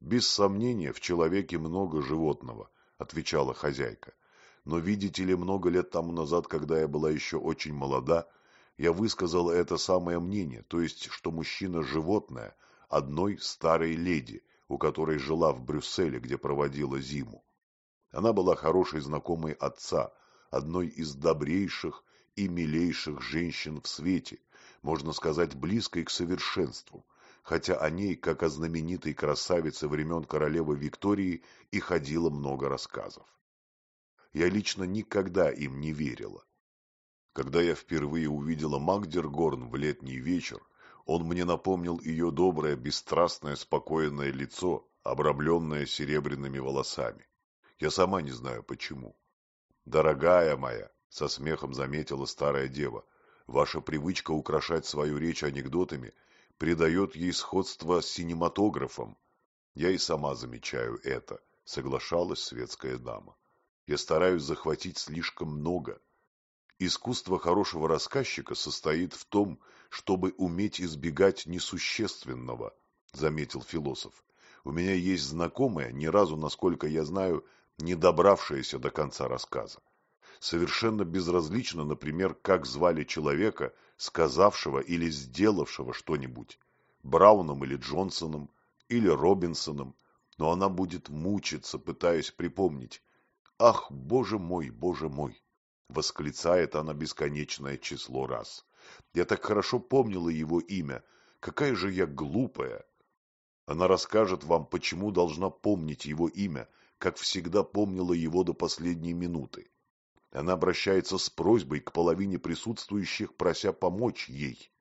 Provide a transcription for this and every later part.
Без сомнения, в человеке много животного, отвечала хозяйка. Но видите ли, много лет тому назад, когда я была еще очень молода, я высказала это самое мнение, то есть, что мужчина – животное, одной старой леди, у которой жила в Брюсселе, где проводила зиму. Она была хорошей знакомой отца, одной из добрейших и милейших женщин в свете, можно сказать, близкой к совершенству, хотя о ней, как о знаменитой красавице времен королевы Виктории, и ходило много рассказов. Я лично никогда им не верила. Когда я впервые увидела Магдергорн в летний вечер, он мне напомнил ее доброе, бесстрастное, спокойное лицо, обрамленное серебряными волосами. Я сама не знаю почему. «Дорогая моя», — со смехом заметила старая дева, — «ваша привычка украшать свою речь анекдотами придает ей сходство с синематографом. Я и сама замечаю это», — соглашалась светская дама. «Я стараюсь захватить слишком много». Искусство хорошего рассказчика состоит в том, чтобы уметь избегать несущественного, заметил философ. У меня есть знакомая, ни разу, насколько я знаю, не добравшаяся до конца рассказа. Совершенно безразлично, например, как звали человека, сказавшего или сделавшего что-нибудь, Брауном или Джонсоном, или Робинсоном, но она будет мучиться, пытаясь припомнить. «Ах, боже мой, боже мой!» Восклицает она бесконечное число раз. Я так хорошо помнила его имя. Какая же я глупая. Она расскажет вам, почему должна помнить его имя, как всегда помнила его до последней минуты. Она обращается с просьбой к половине присутствующих, прося помочь ей.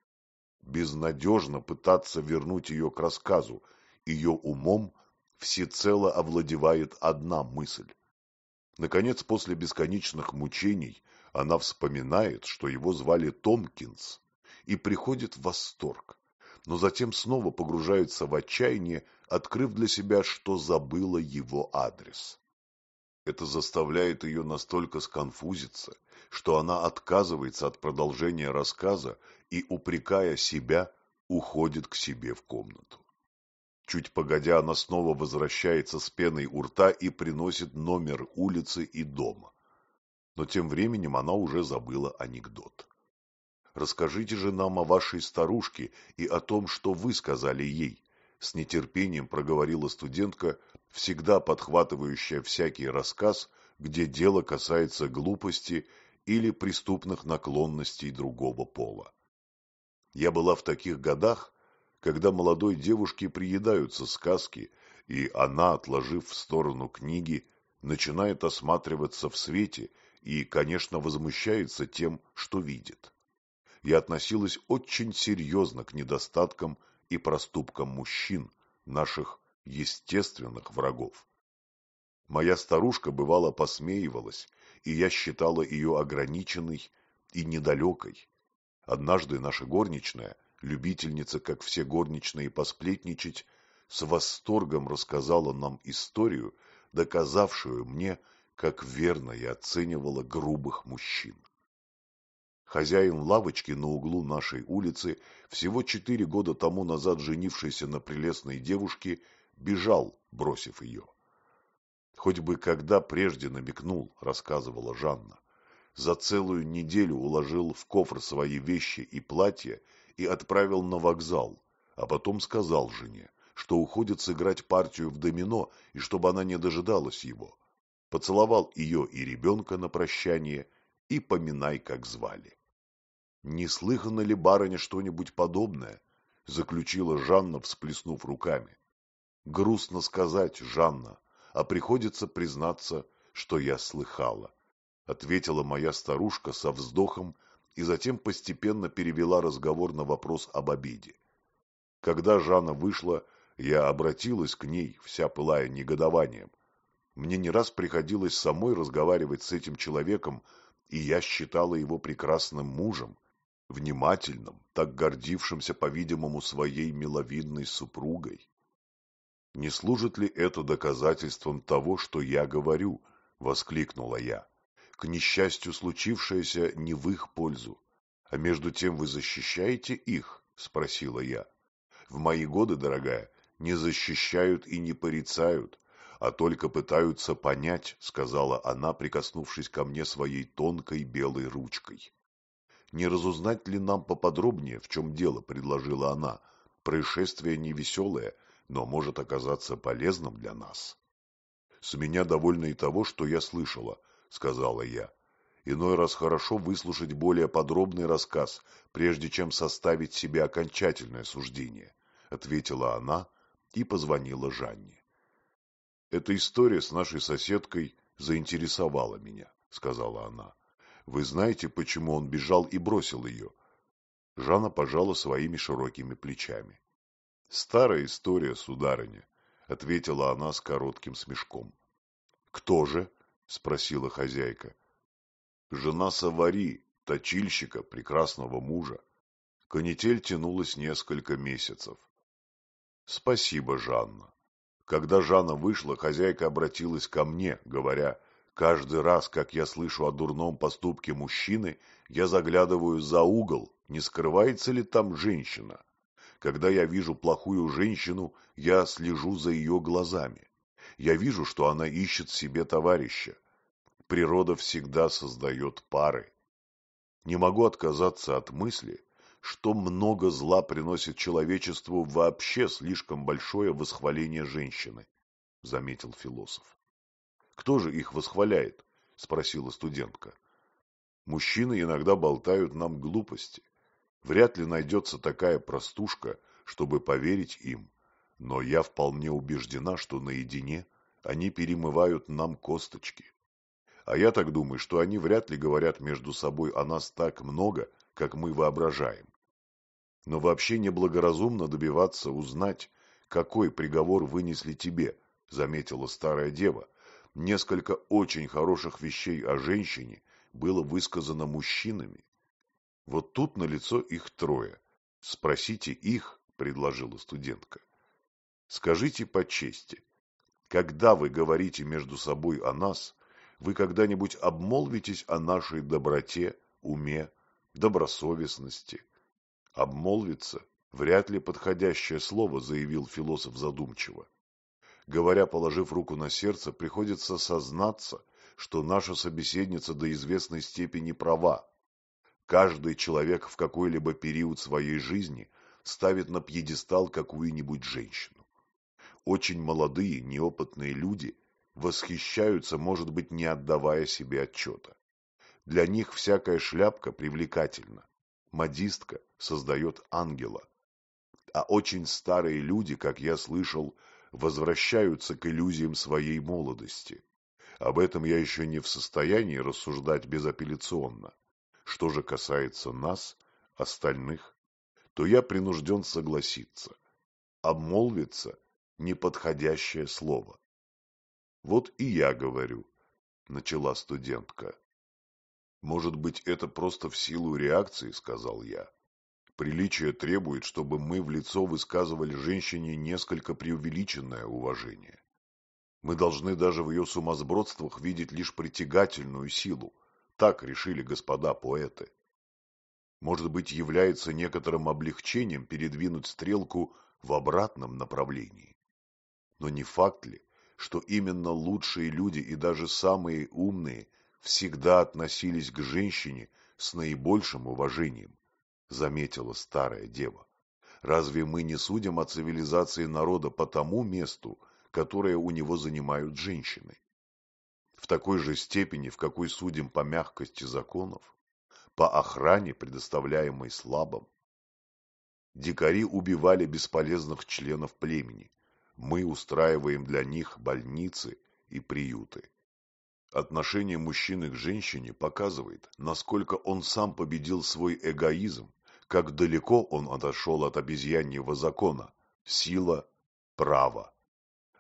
Безнадежно пытаться вернуть ее к рассказу. Ее умом всецело овладевает одна мысль. Наконец, после бесконечных мучений, она вспоминает, что его звали Томкинс, и приходит в восторг, но затем снова погружается в отчаяние, открыв для себя, что забыла его адрес. Это заставляет ее настолько сконфузиться, что она отказывается от продолжения рассказа и, упрекая себя, уходит к себе в комнату. Чуть погодя, она снова возвращается с пеной у рта и приносит номер улицы и дома. Но тем временем она уже забыла анекдот. «Расскажите же нам о вашей старушке и о том, что вы сказали ей», с нетерпением проговорила студентка, всегда подхватывающая всякий рассказ, где дело касается глупости или преступных наклонностей другого пола. Я была в таких годах, когда молодой девушке приедаются сказки, и она, отложив в сторону книги, начинает осматриваться в свете и, конечно, возмущается тем, что видит. Я относилась очень серьезно к недостаткам и проступкам мужчин, наших естественных врагов. Моя старушка бывало посмеивалась, и я считала ее ограниченной и недалекой. Однажды наша горничная – любительница, как все горничные, посплетничать, с восторгом рассказала нам историю, доказавшую мне, как верно я оценивала грубых мужчин. Хозяин лавочки на углу нашей улицы, всего четыре года тому назад женившийся на прелестной девушке, бежал, бросив ее. Хоть бы когда прежде намекнул, рассказывала Жанна. За целую неделю уложил в кофр свои вещи и платья и отправил на вокзал, а потом сказал жене, что уходит сыграть партию в домино и чтобы она не дожидалась его. Поцеловал ее и ребенка на прощание и поминай, как звали. «Не слыхано ли, барыня, что-нибудь подобное?» — заключила Жанна, всплеснув руками. «Грустно сказать, Жанна, а приходится признаться, что я слыхала», — ответила моя старушка со вздохом и затем постепенно перевела разговор на вопрос об обиде. Когда Жанна вышла, я обратилась к ней, вся пылая негодованием. Мне не раз приходилось самой разговаривать с этим человеком, и я считала его прекрасным мужем, внимательным, так гордившимся, по-видимому, своей миловидной супругой. «Не служит ли это доказательством того, что я говорю?» — воскликнула я. К несчастью, случившееся не в их пользу. А между тем вы защищаете их? Спросила я. В мои годы, дорогая, не защищают и не порицают, а только пытаются понять, сказала она, прикоснувшись ко мне своей тонкой белой ручкой. Не разузнать ли нам поподробнее, в чем дело, предложила она. Происшествие невеселое, но может оказаться полезным для нас. С меня довольно и того, что я слышала, сказала я. Иной раз хорошо выслушать более подробный рассказ, прежде чем составить себе окончательное суждение, ответила она и позвонила Жанне. Эта история с нашей соседкой заинтересовала меня, сказала она. Вы знаете, почему он бежал и бросил ее? Жанна пожала своими широкими плечами. Старая история, сударыня, ответила она с коротким смешком. Кто же? спросила хозяйка. Жена Савари, точильщика, прекрасного мужа. Канитель тянулась несколько месяцев. Спасибо, Жанна. Когда Жанна вышла, хозяйка обратилась ко мне, говоря, Каждый раз, как я слышу о дурном поступке мужчины, я заглядываю за угол, не скрывается ли там женщина. Когда я вижу плохую женщину, я слежу за ее глазами. Я вижу, что она ищет себе товарища. Природа всегда создает пары. Не могу отказаться от мысли, что много зла приносит человечеству вообще слишком большое восхваление женщины, заметил философ. Кто же их восхваляет? Спросила студентка. Мужчины иногда болтают нам глупости. Вряд ли найдется такая простушка, чтобы поверить им. Но я вполне убеждена, что наедине они перемывают нам косточки. А я так думаю, что они вряд ли говорят между собой о нас так много, как мы воображаем. Но вообще неблагоразумно добиваться узнать, какой приговор вынесли тебе, заметила старая дева, несколько очень хороших вещей о женщине было высказано мужчинами. Вот тут на лицо их трое. Спросите их, предложила студентка. Скажите по чести, когда вы говорите между собой о нас, вы когда-нибудь обмолвитесь о нашей доброте, уме, добросовестности? Обмолвиться – вряд ли подходящее слово, заявил философ задумчиво. Говоря, положив руку на сердце, приходится сознаться, что наша собеседница до известной степени права. Каждый человек в какой-либо период своей жизни ставит на пьедестал какую-нибудь женщину. Очень молодые, неопытные люди восхищаются, может быть, не отдавая себе отчета. Для них всякая шляпка привлекательна. Модистка создает ангела. А очень старые люди, как я слышал, возвращаются к иллюзиям своей молодости. Об этом я еще не в состоянии рассуждать безапелляционно. Что же касается нас, остальных, то я принужден согласиться. Обмолвиться – неподходящее слово. Вот и я говорю, начала студентка. Может быть, это просто в силу реакции, сказал я. Приличие требует, чтобы мы в лицо высказывали женщине несколько преувеличенное уважение. Мы должны даже в ее сумасбродствах видеть лишь притягательную силу. Так решили господа поэты. Может быть, является некоторым облегчением передвинуть стрелку в обратном направлении. Но не факт ли, что именно лучшие люди и даже самые умные всегда относились к женщине с наибольшим уважением? заметила старая дева. Разве мы не судим о цивилизации народа по тому месту, которое у него занимают женщины? В такой же степени, в какой судим по мягкости законов, по охране, предоставляемой слабым. Дикари убивали бесполезных членов племени. Мы устраиваем для них больницы и приюты. Отношение мужчины к женщине показывает, насколько он сам победил свой эгоизм как далеко он отошел от обезьяньего закона. Сила, право.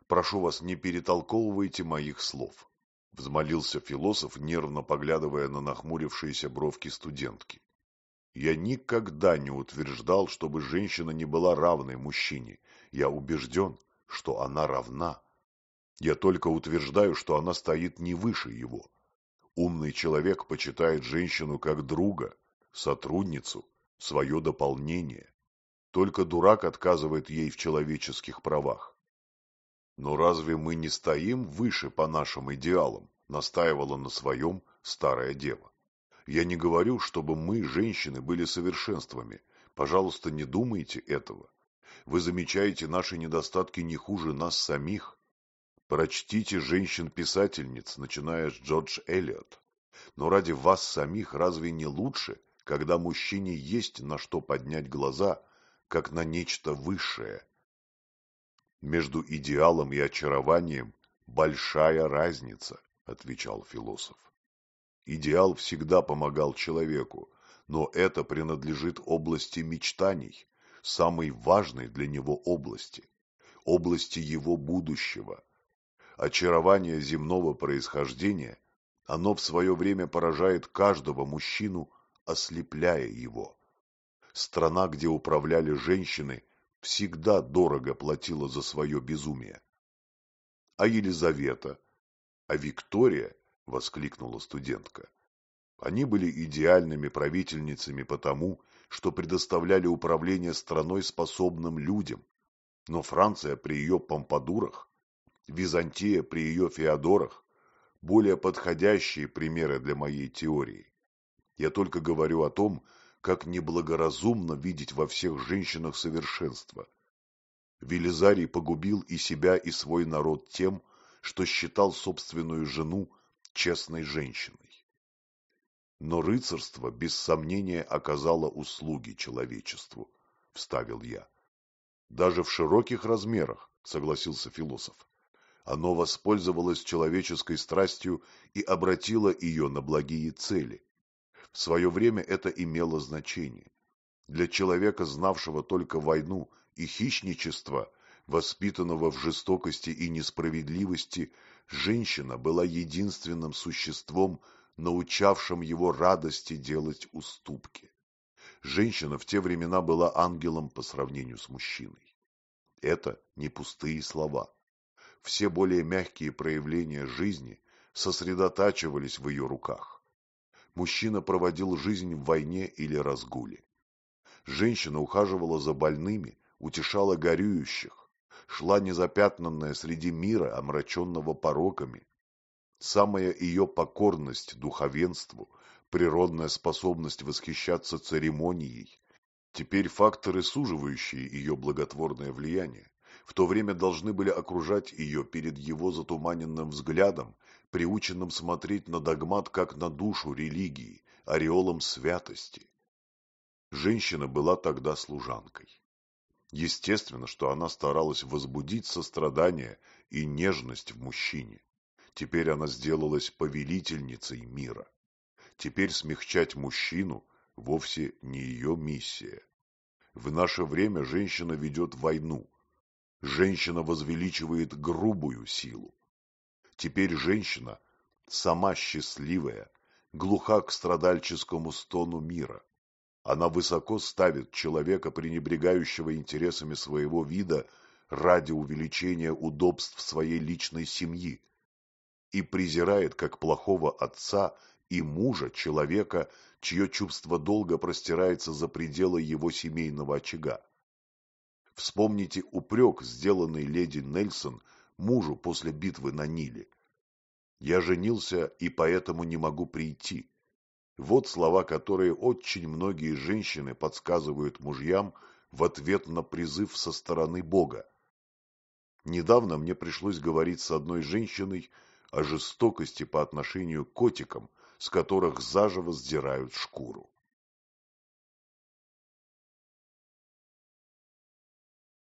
Прошу вас, не перетолковывайте моих слов. Взмолился философ, нервно поглядывая на нахмурившиеся бровки студентки. Я никогда не утверждал, чтобы женщина не была равной мужчине. Я убежден, что она равна. Я только утверждаю, что она стоит не выше его. Умный человек почитает женщину как друга, сотрудницу, свое дополнение. Только дурак отказывает ей в человеческих правах. Но разве мы не стоим выше по нашим идеалам, настаивала на своем старая дева. Я не говорю, чтобы мы, женщины, были совершенствами. Пожалуйста, не думайте этого. Вы замечаете наши недостатки не хуже нас самих. Прочтите женщин-писательниц, начиная с Джордж Эллиот. Но ради вас самих разве не лучше, когда мужчине есть на что поднять глаза, как на нечто высшее? Между идеалом и очарованием большая разница, отвечал философ. Идеал всегда помогал человеку, но это принадлежит области мечтаний, самой важной для него области, области его будущего. Очарование земного происхождения, оно в свое время поражает каждого мужчину, ослепляя его. Страна, где управляли женщины, всегда дорого платила за свое безумие. А Елизавета, а Виктория – воскликнула студентка. Они были идеальными правительницами потому, что предоставляли управление страной способным людям. Но Франция при ее помпадурах, Византия при ее Феодорах – более подходящие примеры для моей теории. Я только говорю о том, как неблагоразумно видеть во всех женщинах совершенство. Велизарий погубил и себя, и свой народ тем, что считал собственную жену честной женщиной. Но рыцарство, без сомнения, оказало услуги человечеству, вставил я. Даже в широких размерах, согласился философ. Оно воспользовалось человеческой страстью и обратило ее на благие цели. В свое время это имело значение. Для человека, знавшего только войну и хищничество, воспитанного в жестокости и несправедливости, женщина была единственным существом, научавшим его радости делать уступки. Женщина в те времена была ангелом по сравнению с мужчиной. Это не пустые слова. Все более мягкие проявления жизни сосредотачивались в ее руках. Мужчина проводил жизнь в войне или разгуле. Женщина ухаживала за больными, утешала горюющих, шла незапятнанная среди мира, омраченного пороками. Самая ее покорность духовенству, природная способность восхищаться церемонией, теперь факторы, суживающие ее благотворное влияние, в то время должны были окружать ее перед его затуманенным взглядом, приученным смотреть на догмат как на душу религии, ореолом святости. Женщина была тогда служанкой. Естественно, что она старалась возбудить сострадание и нежность в мужчине. Теперь она сделалась повелительницей мира. Теперь смягчать мужчину вовсе не ее миссия. В наше время женщина ведет войну. Женщина возвеличивает грубую силу. Теперь женщина сама счастливая, глуха к страдальческому стону мира. Она высоко ставит человека, пренебрегающего интересами своего вида ради увеличения удобств своей личной семьи, и презирает как плохого отца и мужа человека, чье чувство долга простирается за пределы его семейного очага. Вспомните упрек, сделанный леди Нельсон мужу после битвы на Ниле. «Я женился и поэтому не могу прийти. Вот слова, которые очень многие женщины подсказывают мужьям в ответ на призыв со стороны Бога. Недавно мне пришлось говорить с одной женщиной о жестокости по отношению к котикам, с которых заживо сдирают шкуру.